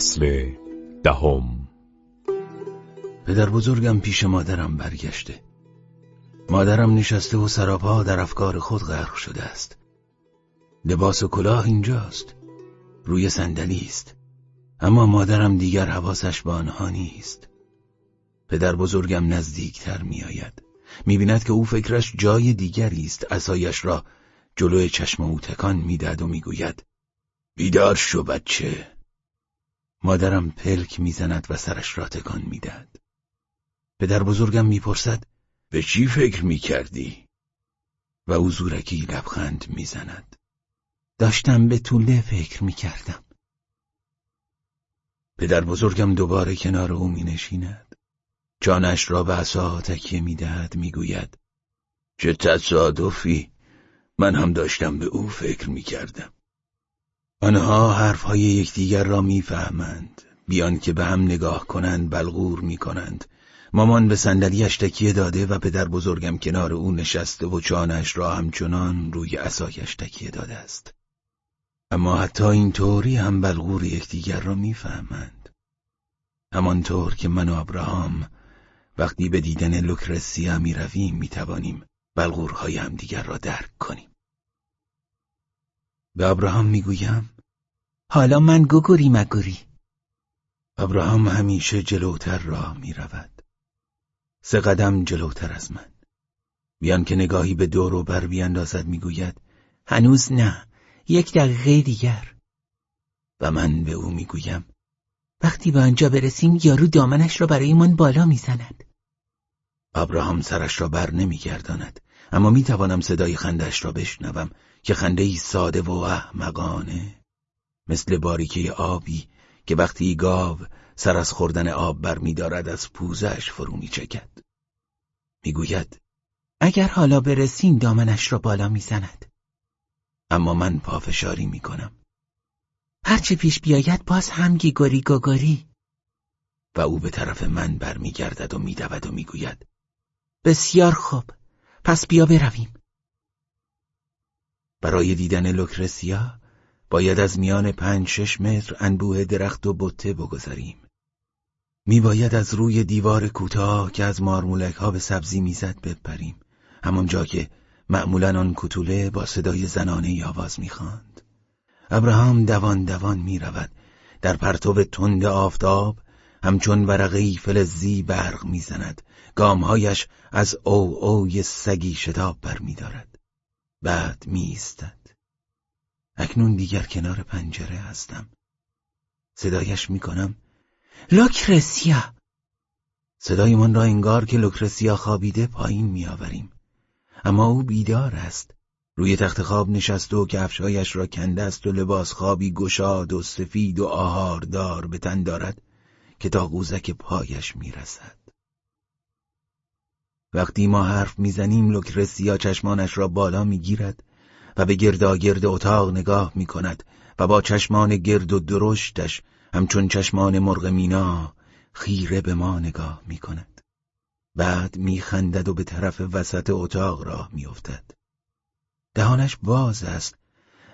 فصل دهم. پدر بزرگم پیش مادرم برگشته. مادرم نشسته و سراپا در افکار خود غرق شده است. لباس و کلاه اینجاست. روی صندلی است. اما مادرم دیگر حواسش به آنها نیست. پدر بزرگم نزدیکتر میآید. می‌بیند که او فکرش جای دیگری است. اسایش را جلوی چشم او تکان می‌دهد و می‌گوید بیدار شو بچه. مادرم پلک می‌زند و سرش را تکان می‌دهد پدر بزرگم می‌پرسد به چی فکر می‌کردی؟ و او زورکی لبخند می‌زند داشتم به طوله فکر می‌کردم پدر بزرگم دوباره کنار او می نشیند. جانش را به عصا تکیه می دهد می گوید چه تصادفی من هم داشتم به او فکر می کردم. آنها حرفهای یکدیگر را می‌فهمند. بیان که به هم نگاه کنند بلغور می کنند مامان به صندلیاش تکیه داده و پدر بزرگم کنار او نشسته و چانش را همچنان روی اسایش تکیه داده است. اما حتی این طوری هم بلغور یکدیگر را می‌فهمند. همانطور که من و ابراهام وقتی به دیدن لوکرسیا می رویم می توانیم بلغورهای همدیگر را درک کنیم. به ابراهام می‌گویم؟ حالا من گوگوری مگوری. ابراهام همیشه جلوتر راه می رود سه قدم جلوتر از من. بیان که نگاهی به دور و بر بیاندازد می‌گوید هنوز نه یک دقیقه دیگر. و من به او می‌گویم وقتی به آنجا برسیم یارو دامنش را برایمان بالا می‌زند. ابراهام سرش را بر نمیگرداند. اما می‌توانم صدای خندش را بشنوم که خنده ای ساده و احمقانه مثل باریکه آبی که وقتی گاو سر از خوردن آب بر میدارد از پوزش فرو میچکد. می‌گوید اگر حالا برسیم دامنش را بالا می‌زند. اما من پافشاری می‌کنم. هرچه پیش بیاید باز هم گیگوری گوگوری. و او به طرف من برمیگردد و میدود و می‌گوید بسیار خوب. پس بیا برویم. برای دیدن لوکرسیا باید از میان پنج شش متر انبوه درخت و بته بگذریم. می باید از روی دیوار کوتاه که از مارمولک ها به سبزی می‌زد بپریم. همانجا که معمولا آن کتوله با صدای زنانه ای آواز می‌خواند. ابراهام دوان دوان می رود در پرتو تند آفتاب همچون ورقی فلزی برق می‌زند. گامهایش از او اوی سگی شتاب برمیدارد. بعد میستد اکنون دیگر کنار پنجره هستم. صدایش می‌کنم. لوکرسیا! صدایمان را انگار که لوکرسیا خوابیده پایین میآوریم. اما او بیدار است. روی تخت خواب نشسته و کفشهایش را کنده است و لباس خوابی گشاد و سفید و آهاردار به تن دارد. که تا قوزک پایش می‌رسد. وقتی ما حرف می‌زنیم لوکرسیا چشمانش را بالا می‌گیرد و به گرد اتاق نگاه می‌کند و با چشمان گرد و درشتش همچون چشمان مرغ مینا خیره به ما نگاه می‌کند. بعد میخندد و به طرف وسط اتاق راه میافتد. دهانش باز است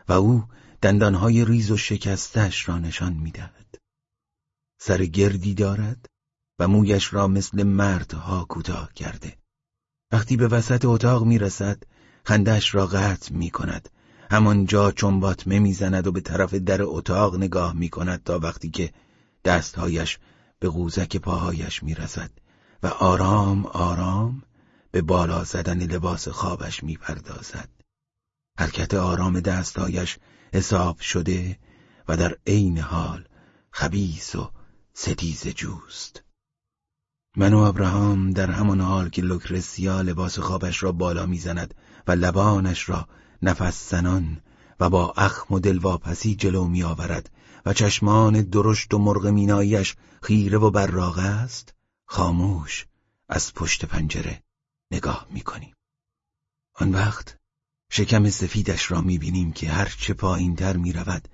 و او دندانهای ریز و شکستش را نشان می‌دهد. سر گردی دارد و مویش را مثل مردها کوتاه کرده. وقتی به وسط اتاق می‌رسد خندش را قطع می کند همانجا چنباتمه می‌زند و به طرف در اتاق نگاه می کند تا وقتی که دستهایش به قوزک پاهایش می‌رسد و آرام آرام به بالا زدن لباس خوابش می‌پردازد. حرکت آرام دستهایش حساب شده و در عین حال خبیس و ستیز جوست من و ابراهام در همان حال که لوکرسیا لباس خوابش را بالا می‌زند و لبانش را نفس زنان و با اخم و دلواپسی جلو می آورد و چشمان درشت و مرغ مینایش خیره و براغه است خاموش از پشت پنجره نگاه می کنیم. آن وقت شکم سفیدش را می بینیم که هرچه پایین تر می رود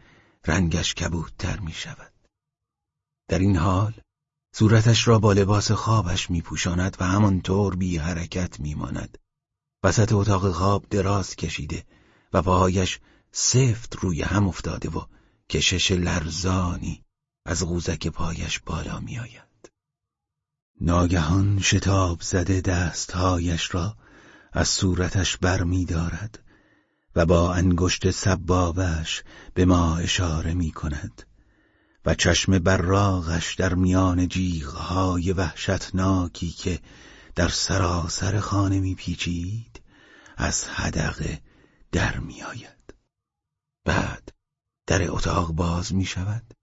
رنگش کبودتر می شود. در این حال صورتش را با لباس خوابش میپوشاند و همانطور بی حرکت میماند. وسط اتاق خواب دراز کشیده و پاهایش سفت روی هم افتاده و کشش لرزانی از غوزک پایش بالا میآید. ناگهان شتاب زده دستهایش را از صورتش بر می دارد و با انگشت سبابش به ما اشاره می کند و چشم براغش در میان جیغهای وحشتناکی که در سراسر خانه میپیچید از حدقه در میآید. بعد در اتاق باز می شود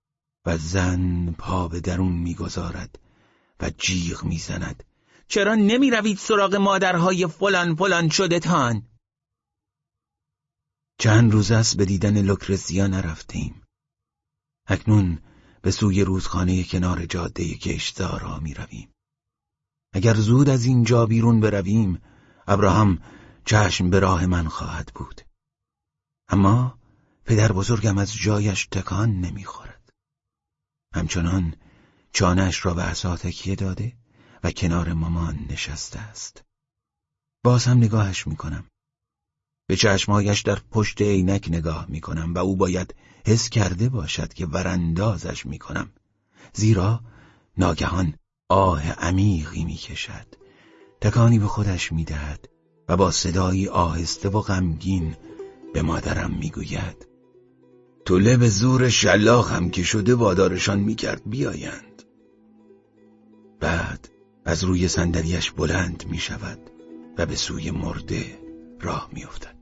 و زن پا به درون می‌گذارد و جیغ می‌زند. چرا نمی روید سراغ مادرهای فلان فلان شده تان؟ چند روز است به دیدن لوکرسیا نرفتیم. اکنون به سوی روزخانه کنار جاده کشتارا می رویم. اگر زود از اینجا بیرون برویم ابراهام چشم به راه من خواهد بود اما پدر بزرگم از جایش تکان نمی‌خورد. همچنان چانش را به عصا تکیه داده و کنار مامان نشسته است. باز هم نگاهش می‌کنم. به چشمهایش در پشت عینک نگاه می‌کنم و او باید حس کرده باشد که وراندازش می‌کنم. زیرا ناگهان آه عمیقی می‌کشد. تکانی به خودش می‌دهد و با صدایی آهسته و غمگین به مادرم می‌گوید توله به زور شلاق هم که شده وادارشان می‌کرد بیایند بعد از روی صندلیاش بلند می‌شود و به سوی مرده راه میافتد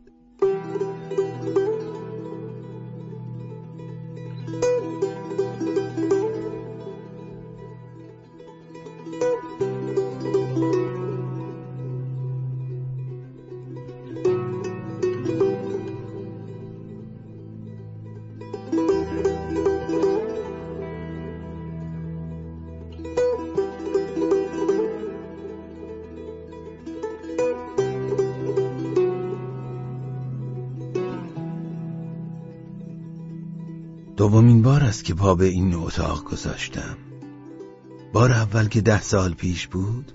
دومین بار است که پا به این اتاق گذاشتم. بار اول که ده سال پیش بود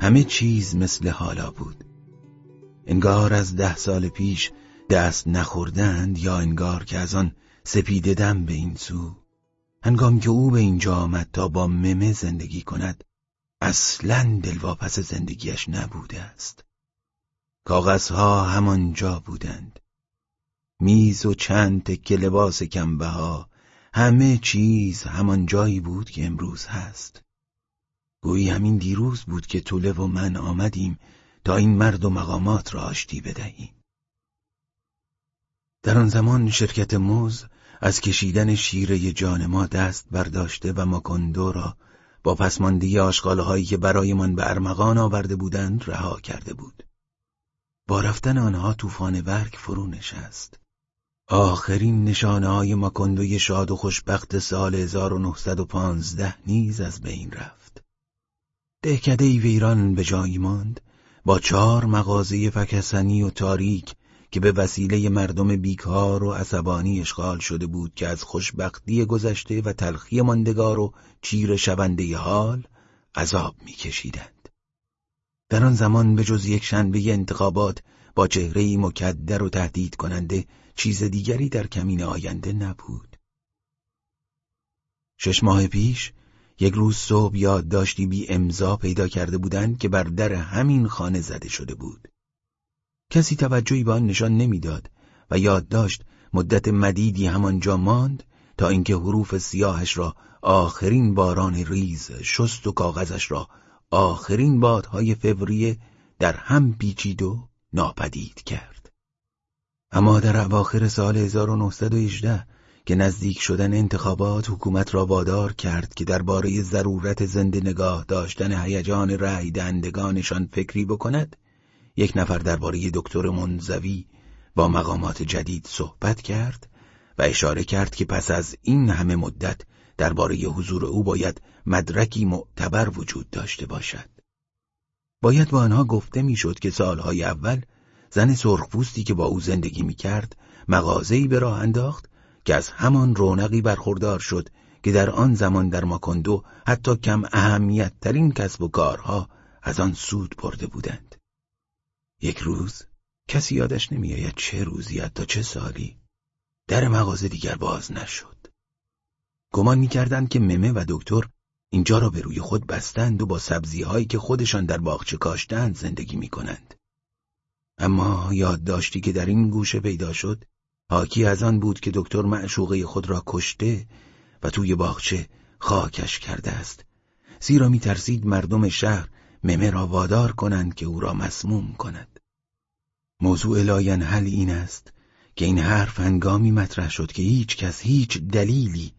همه چیز مثل حالا بود. انگار از ده سال پیش دست نخوردند یا انگار که از آن سپیده دم به این سو. هنگام که او به اینجا آمد تا با ممه زندگی کند اصلا دلواپس زندگیش نبوده است. کاغذها همانجا بودند. میز و چند تکه لباس کمبه ها همه چیز همان جایی بود که امروز هست. گویی همین دیروز بود که طوله و من آمدیم تا این مرد و مقامات را آشتی بدهیم. در آن زمان شرکت موز از کشیدن شیره جان ما دست برداشته و ماکندو را با پسماندهی آشغاله هایی که برایمان به ارمغان آورده بودند رها کرده بود. با رفتن آنها طوفان ورک فرو نشست آخرین نشانه های ماکندوی شاد و خوشبخت سال 1915 نیز از بین رفت. دهکده ویران به جایی ماند با چهار مغازه فکسنی و تاریک که به وسیله مردم بیکار و عصبانی اشغال شده بود که از خوشبختی گذشته و تلخی ماندگار و چیر شونده حال عذاب میکشیدند. در آن زمان به جز یک شنبه انتخابات با چهره مکدر و تهدید کننده چیز دیگری در کمین آینده نبود. شش ماه پیش یک روز صبح یادداشتی بی امضا پیدا کرده بودند که بر در همین خانه زده شده بود. کسی توجهی به آن نشان نمی‌داد و یادداشت مدت مدیدی همانجا ماند تا اینکه حروف سیاهش را آخرین باران ریز شست و کاغذش را آخرین بادهای فوریه در هم پیچید و ناپدید کرد. اما در اواخر سال 1918 که نزدیک شدن انتخابات حکومت را وادار کرد که درباره ضرورت زنده نگاه داشتن هیجان رأی دهندگانشان فکری بکند یک نفر درباره دکتر منزوی با مقامات جدید صحبت کرد و اشاره کرد که پس از این همه مدت درباره حضور او باید مدرکی معتبر وجود داشته باشد. باید با آنها گفته می‌شد که سالهای اول زن سرخپوستی که با او زندگی می‌کرد مغازه‌ای به راه انداخت که از همان رونقی برخوردار شد که در آن زمان در ماکندو حتی کم اهمیت ترین کسب و کارها از آن سود برده بودند. یک روز کسی یادش نمیآید چه روزی تا چه سالی در مغازه دیگر باز نشد. گمان می‌کردند که ممه و دکتر اینجا را به روی خود بستند و با سبزی هایی که خودشان در باغچه کاشتند زندگی می کنند. اما یادداشتی که در این گوشه پیدا شد حاکی از آن بود که دکتر معشوقه خود را کشته و توی باغچه خاکش کرده است زیرا می ترسید مردم شهر ممه را وادار کنند که او را مسموم کند موضوع لاینحل این است که این حرف هنگامی مطرح شد که هیچ کس هیچ دلیلی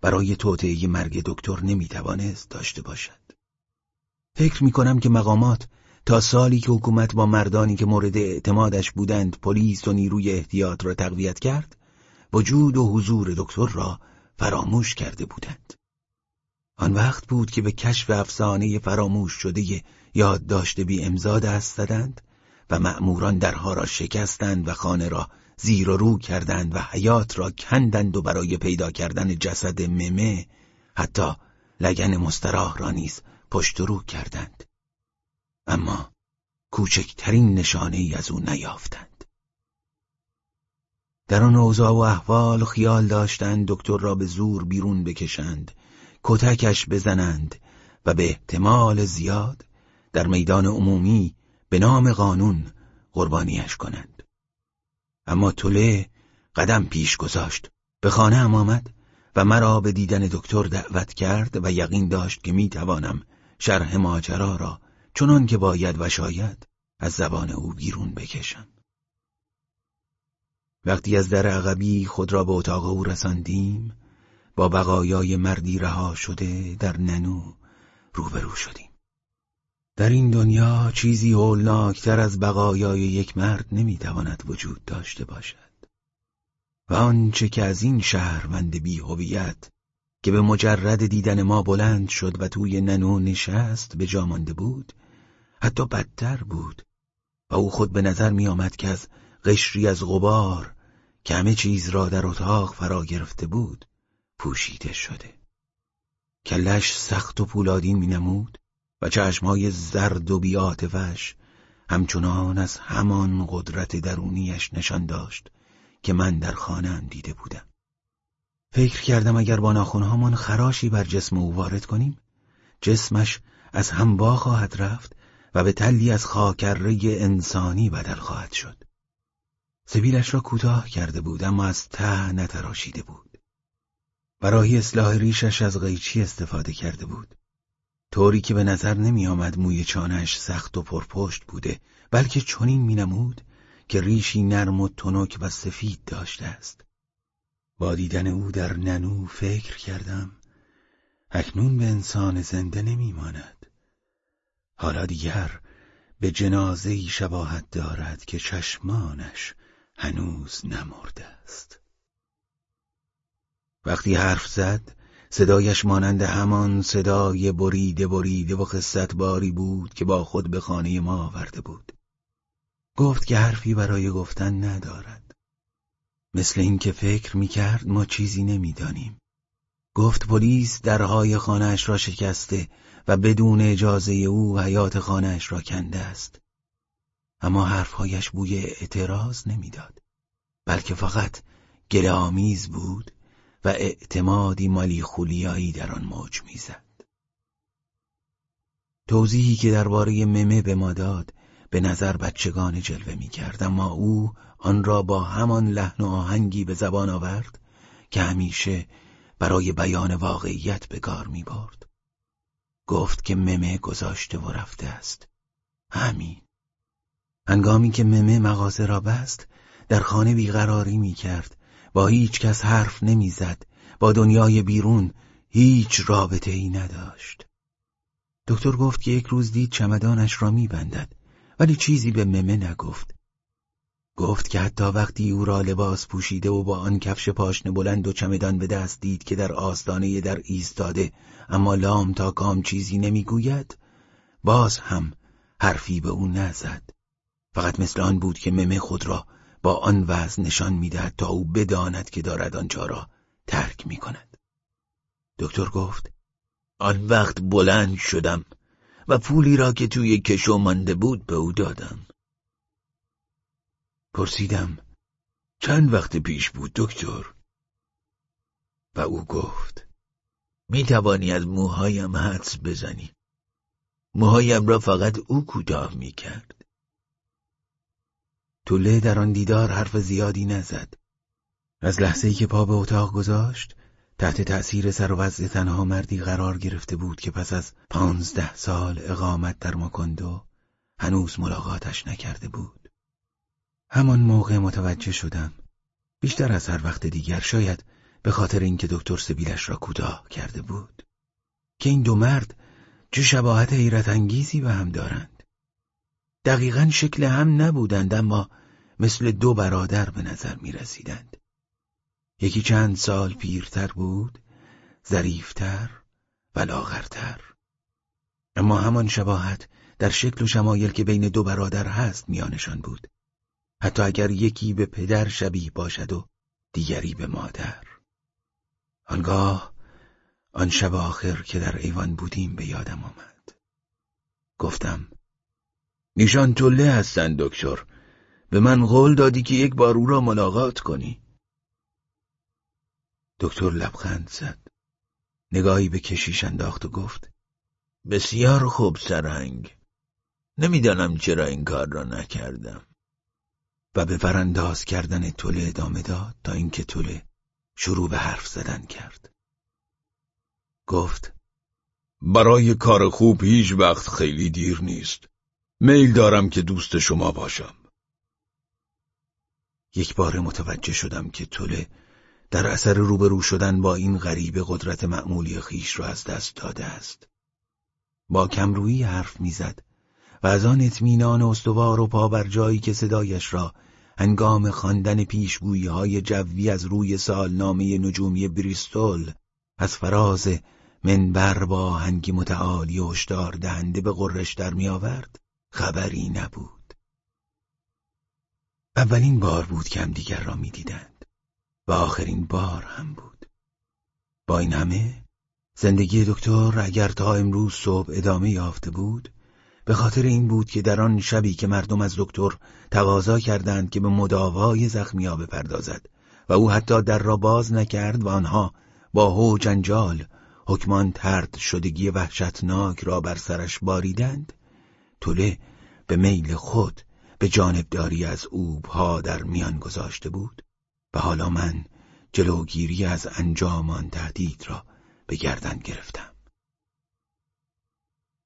برای توطئه مرگ دکتر نمی‌توانست داشته باشد. فکر می کنم که مقامات تا سالی که حکومت با مردانی که مورد اعتمادش بودند پلیس و نیروی احتیاط را تقویت کرد وجود و حضور دکتر را فراموش کرده بودند. آن وقت بود که به کشف افسانه فراموش شده یادداشت بی امزاد دست زدند و مأموران درها را شکستند و خانه را زیر و رو کردند و حیات را کندند و برای پیدا کردن جسد ممه حتی لگن مستراح را نیز پشت رو کردند اما کوچکترین نشانه ای از او نیافتند. در آن اوضاع و احوال خیال داشتند دکتر را به زور بیرون بکشند کتکش بزنند و به احتمال زیاد در میدان عمومی به نام قانون قربانیش کنند. اما توله قدم پیش گذاشت به خانه هم آمد و مرا به دیدن دکتر دعوت کرد و یقین داشت که می‌توانم شرح ماجرا را چنان که باید و شاید از زبان او بیرون بکشم. وقتی از در عقبی خود را به اتاق او رساندیم با بقایای مردی رها شده در ننو روبرو شدیم. در این دنیا چیزی هولناکتر از بقایای یک مرد نمی‌تواند وجود داشته باشد. و آنچه که از این شهروند بی هویت که به مجرد دیدن ما بلند شد و توی ننو نشست به جا مانده بود حتی بدتر بود و او خود به نظر می آمد که از قشری از غبار که همه چیز را در اتاق فرا گرفته بود پوشیده شده کلش سخت و پولادین می نمود و چشمهای زرد و بیاتفش همچنان از همان قدرت درونیش نشان داشت که من در خانه دیده بودم. فکر کردم اگر با ناخونهامان خراشی بر جسم او وارد کنیم جسمش از هم با خواهد رفت و به تلی از خاکره انسانی بدل خواهد شد. سبیلش را کوتاه کرده بود اما از ته نتراشیده بود. برای اصلاح ریشش از قیچی استفاده کرده بود. طوری که به نظر نمی آمد موی چانش سخت و پرپشت بوده بلکه چنین مینمود که ریشی نرم و تنک و سفید داشته است با دیدن او در ننو فکر کردم اکنون به انسان زنده نمیماند حالا دیگر به جنازه شباهت دارد که چشمانش هنوز نمرده است وقتی حرف زد صدایش مانند همان صدای بریده بریده و خصت باری بود که با خود به خانه ما آورده بود. گفت که حرفی برای گفتن ندارد. مثل اینکه فکر می‌کرد ما چیزی نمی‌دانیم. گفت پلیس درهای خانهاش را شکسته و بدون اجازه او حیات خانهاش را کنده است. اما حرفهایش بوی اعتراض نمی‌داد. بلکه فقط گله آمیز بود و اعتمادی مالی خولیایی در آن موج می‌زد. توضیحی که درباره ممه به ما داد به نظر بچگان جلوه می کرد اما او آن را با همان لحن و آهنگی به زبان آورد که همیشه برای بیان واقعیت به کار می. گفت که ممه گذاشته و رفته است. همین. هنگامی که ممه مغازه را بست در خانه بیقراری می کرد. با هیچ کس حرف نمی‌زد با دنیای بیرون هیچ رابطه ای نداشت. دکتر گفت که یک روز دید چمدانش را میبندد ولی چیزی به ممه نگفت. گفت که حتی وقتی او را لباس پوشیده و با آن کفش پاشنه بلند و چمدان به دست دید که در آستانه در ایستاده اما لام تا کام چیزی نمی‌گوید باز هم حرفی به او نزد فقط مثل آن بود که ممه خود را با آن وضع نشان می‌دهد تا او بداند که دارد آنجا را ترک می کند. دکتر گفت آن وقت بلند شدم و پولی را که توی کشو مانده بود به او دادم پرسیدم چند وقت پیش بود دکتر؟ و او گفت می توانی از موهایم حدس بزنی. موهایم را فقط او کوتاه می کرد. طوله در آن دیدار حرف زیادی نزد. از لحظه ای که پا به اتاق گذاشت تحت تأثیر سر و وضع تنها مردی قرار گرفته بود که پس از پانزده سال اقامت در ماکندو هنوز ملاقاتش نکرده بود. همان موقع متوجه شدم. بیشتر از هر وقت دیگر شاید به خاطر اینکه دکتر سبیلش را کوتاه کرده بود. که این دو مرد چه شباهت حیرت انگیزی به هم دارند. دقیقا شکل هم نبودند اما مثل دو برادر به نظر می رسیدند یکی چند سال پیرتر بود ظریفتر و لاغرتر. اما همان شباهت در شکل و شمایل که بین دو برادر هست میانشان بود. حتی اگر یکی به پدر شبیه باشد و دیگری به مادر. آنگاه آن شب آخر که در ایوان بودیم به یادم آمد. گفتم نیشان طله هستند دکتر به من قول دادی که یک بار او را ملاقات کنی. دکتر لبخند زد. نگاهی به کشیش انداخت و گفت بسیار خوب سرنگ نمی‌دانم چرا این کار را نکردم. و به ورانداز کردن طله ادامه داد تا اینکه طله شروع به حرف زدن کرد. گفت برای کار خوب هیچ وقت خیلی دیر نیست. میل دارم که دوست شما باشم. یک بار متوجه شدم که طله در اثر روبرو شدن با این غریب قدرت معمولی خیش را از دست داده است. با کمرویی حرف می‌زد و از آن اطمینان استوار و پا بر جایی که صدایش را هنگام خواندن پیشگویی های جوی از روی سالنامه نجومی بریستول از فراز منبر با هنگی متعالی هشدار دهنده به قرش در می آورد خبری نبود. اولین بار بود که هم دیگر را می دیدند و آخرین بار هم بود. با این همه زندگی دکتر اگر تا امروز صبح ادامه یافته بود به خاطر این بود که در آن شبی که مردم از دکتر تقاضا کردند که به مداوای زخمیا بپردازد و او حتی در را باز نکرد و آنها با هو جنجال حکمان ترد شدگی وحشتناک را بر سرش باریدند طوله به میل خود به جانبداری از اوبها در میان گذاشته بود و حالا من جلوگیری از انجام آن تهدید را به گردن گرفتم.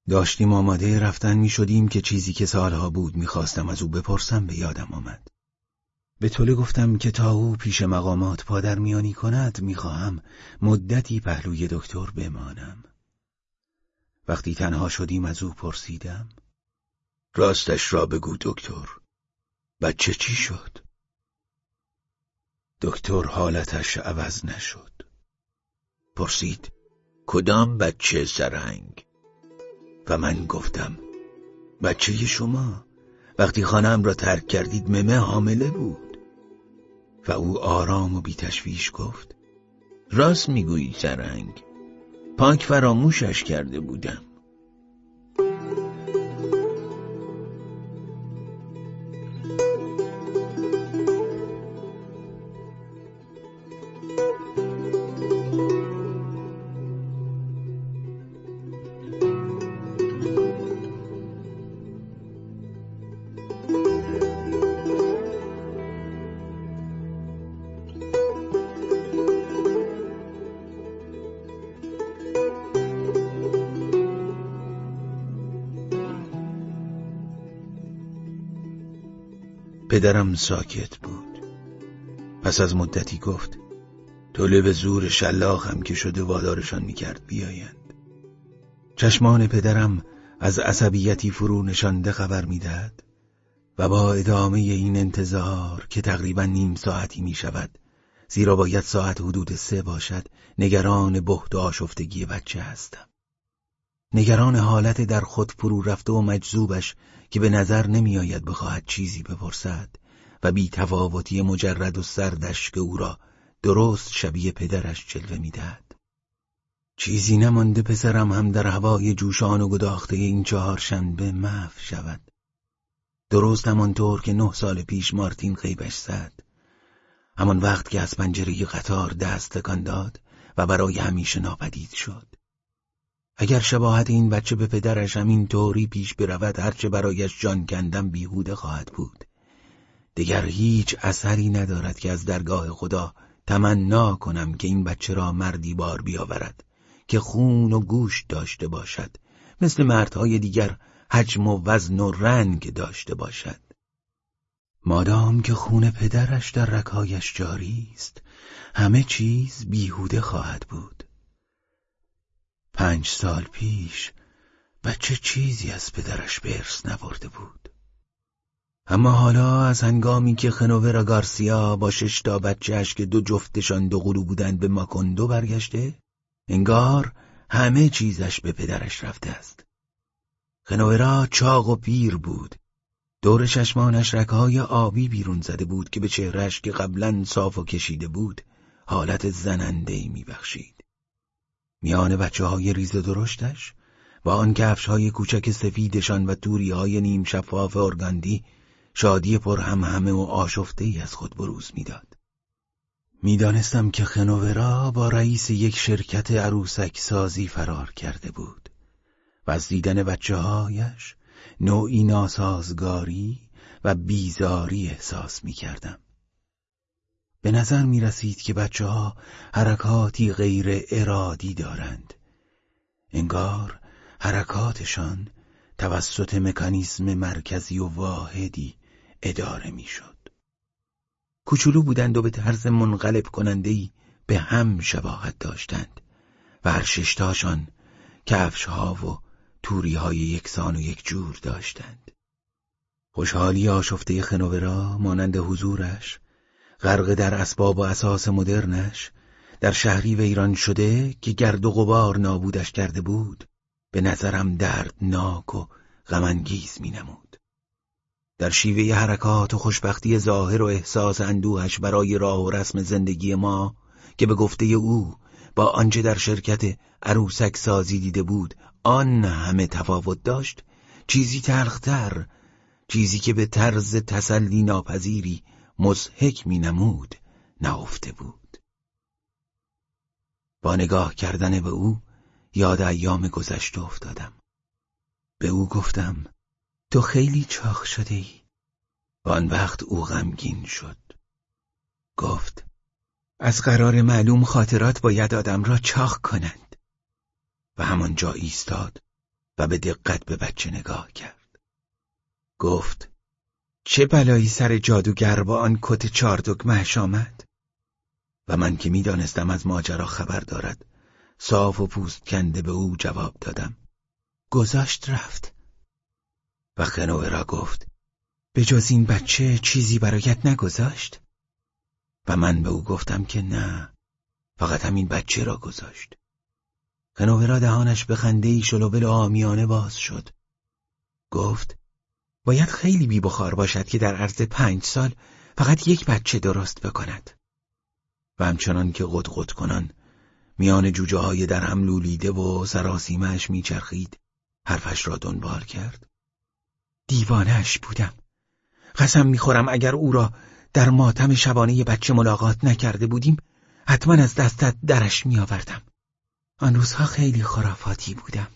داشتیم آماده رفتن می شدیم که چیزی که سالها بود می‌خواستم از او بپرسم به یادم آمد. به طوله گفتم که تا او پیش مقامات پادر میانی کند می‌خواهم مدتی پهلوی دکتر بمانم. وقتی تنها شدیم از او پرسیدم راستش را بگو دکتر بچه چی شد؟ دکتر حالتش عوض نشد پرسید کدام بچه سرنگ؟ و من گفتم بچه شما وقتی خانم را ترک کردید ممه حامله بود. و او آرام و بی تشویش گفت راست می‌گویی سرنگ پاک فراموشش کرده بودم. پدرم ساکت بود. پس از مدتی گفت طوله به زور شلاق هم که شده وادارشان می‌کرد بیایند. چشمان پدرم از عصبیتی فرو نشانده خبر می‌دهد و با ادامه این انتظار که تقریبا نیم ساعتی می شود زیرا باید ساعت حدود سه باشد نگران بهت و آشفتگی بچه هستم. نگران حالت در خود فرو رفته و مجذوبش که به نظر نمیآید بخواهد چیزی بپرسد و بی تفاوتی مجرد و سردش که او را درست شبیه پدرش جلوه می‌دهد. چیزی نمانده پسرم هم در هوای جوشان و گداخته این چهارشنبه محو شود. درست همانطور که نه سال پیش مارتین خیبش زد. همان وقت که از پنجره قطار دست تکان داد و برای همیشه ناپدید شد. اگر شباهت این بچه به پدرش همین طوری پیش برود هرچه برایش جان کندم بیهوده خواهد بود. دیگر هیچ اثری ندارد که از درگاه خدا تمنا کنم که این بچه را مردی بار بیاورد که خون و گوشت داشته باشد مثل مردهای دیگر حجم و وزن و رنگ داشته باشد. مادام که خون پدرش در رکایش جاری است همه چیز بیهوده خواهد بود. پنج سال پیش بچه چیزی از پدرش برس نبرده بود. اما حالا از هنگامی که خنوورا گارسیا با شش تا بچهش که دو جفتشان دو قلو بودند به ماکندو برگشته انگار همه چیزش به پدرش رفته است. خنوورا چاق و پیر بود. دور چشمانش رکهای آبی بیرون زده بود که به چهرش که قبلا صاف و کشیده بود حالت زننده ای میبخشید. میان بچه های ریز درشتش با آن کفش های کوچک سفیدشان و توری های نیم شفاف ارگاندی شادی پر هم همه و آشفته ای از خود بروز می‌داد. می‌دانستم که خنوورا با رئیس یک شرکت عروسک سازی فرار کرده بود و از دیدن بچه هایش نوعی ناسازگاری و بیزاری احساس می کردم. به نظر می رسید که بچه ها حرکاتی غیر ارادی دارند. انگار حرکاتشان توسط مکانیزم مرکزی و واحدی اداره می شد. کوچولو بودند و به طرز منقلب کنندهی به هم شباهت داشتند و هر ششتاشان کفش ها و توری های یکسان و یک جور داشتند. خوشحالی آشفته خنوورا مانند حضورش غرق در اسباب و اساس مدرنش در شهری ویران شده که گرد و غبار نابودش کرده بود به نظرم دردناک و غمانگیز می نمود. در شیوه حرکات و خوشبختی ظاهر و احساس اندوهش برای راه و رسم زندگی ما که به گفته او با آنچه در شرکت عروسک سازی دیده بود آن همه تفاوت داشت چیزی تلختر چیزی که به طرز تسلی ناپذیری مزهک می نمود نهفته بود. با نگاه کردن به او یاد ایام گذشته افتادم. به او گفتم تو خیلی چاخ شده ای. آن وقت او غمگین شد. گفت از قرار معلوم خاطرات باید آدم را چاخ کنند و همانجا ایستاد و به دقت به بچه نگاه کرد. گفت چه بلایی سر جادوگر با آن کت چاردگمهش آمد؟ و من که می‌دانستم از ماجرا خبر دارد صاف و پوست کنده به او جواب دادم. گذاشت رفت. و خنوه را گفت به جز این بچه چیزی برایت نگذاشت؟ و من به او گفتم که نه فقط همین بچه را گذاشت. خنوورا دهانش به خنده ای شلوبل آمیانه باز شد. گفت باید خیلی بی بخار باشد که در عرض پنج سال فقط یک بچه درست بکند. و همچنان که قد کنان میان جوجه های در هم لولیده و سراسیمش میچرخید حرفش را دنبال کرد. دیوانش بودم. قسم می‌خورم اگر او را در ماتم شبانه بچه ملاقات نکرده بودیم حتما از دستت درش میآوردم. آن روزها خیلی خرافاتی بودم.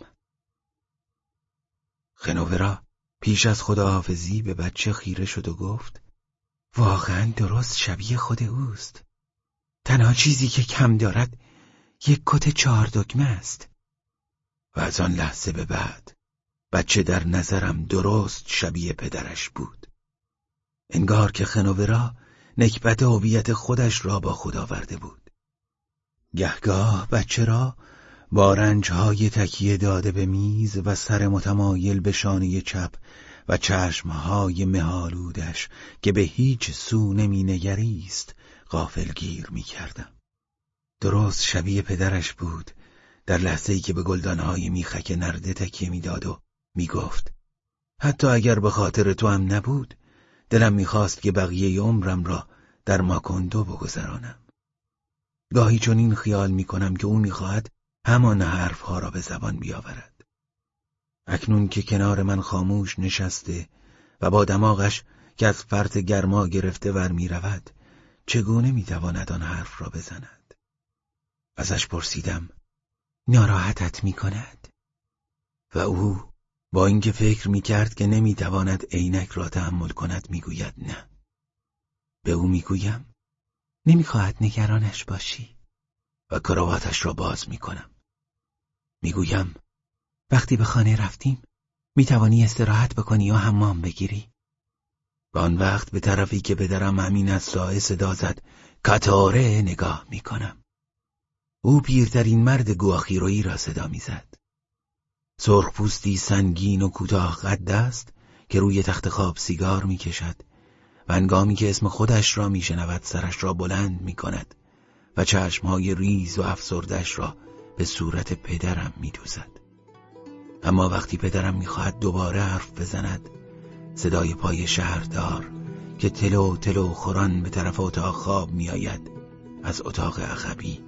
خنوورا پیش از خداحافظی به بچه خیره شد و گفت واقعا درست شبیه خود اوست. تنها چیزی که کم دارد یک کت چهار دکمه است. و از آن لحظه به بعد بچه در نظرم درست شبیه پدرش بود. انگار که خنوورا نکبت هویت خودش را با خود آورده بود. گهگاه بچه را با رنجهای تکیه داده به میز و سر متمایل به شانه چپ و چشمهای مهالودش که به هیچ سو نمی نگریست غافلگیر می کردم. درست شبیه پدرش بود در لحظه ای که به گلدانهای میخک نرده تکیه می‌داد و می‌گفت حتی اگر به خاطر تو هم نبود دلم می‌خواست که بقیه عمرم را در ماکندو بگذرانم گاهی چون این خیال می‌کنم که او می‌خواهد همان حرفها را به زبان بیاورد. اکنون که کنار من خاموش نشسته و با دماغش که از فرط گرما گرفته ور می رود چگونه می تواند آن حرف را بزند؟ ازش پرسیدم ناراحتت می کند؟ و او با اینکه فکر می کرد که نمی تواند عینک را تحمل کند می گوید نه. به او می گویم نمی خواهد نگرانش باشی و کراواتش را باز می کنم. می گویم وقتی به خانه رفتیم می توانی استراحت بکنی و حمام بگیری آن وقت به طرفی که پدرم همین از سایه صدا زد کتاره نگاه می کنم او پیرترین مرد گواخیرویی را صدا می‌زد. سرخپوستی سنگین و کوتاه قد است که روی تخت خواب سیگار می‌کشد و انگامی که اسم خودش را میشنود سرش را بلند می‌کند و چشمهای ریز و افسردش را به صورت پدرم میدوزد. اما وقتی پدرم می‌خواهد دوباره حرف بزند صدای پای شهردار که تلو تلو خوران به طرف اتاق خواب میآید از اتاق عقبی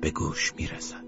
به گوش می‌رسد.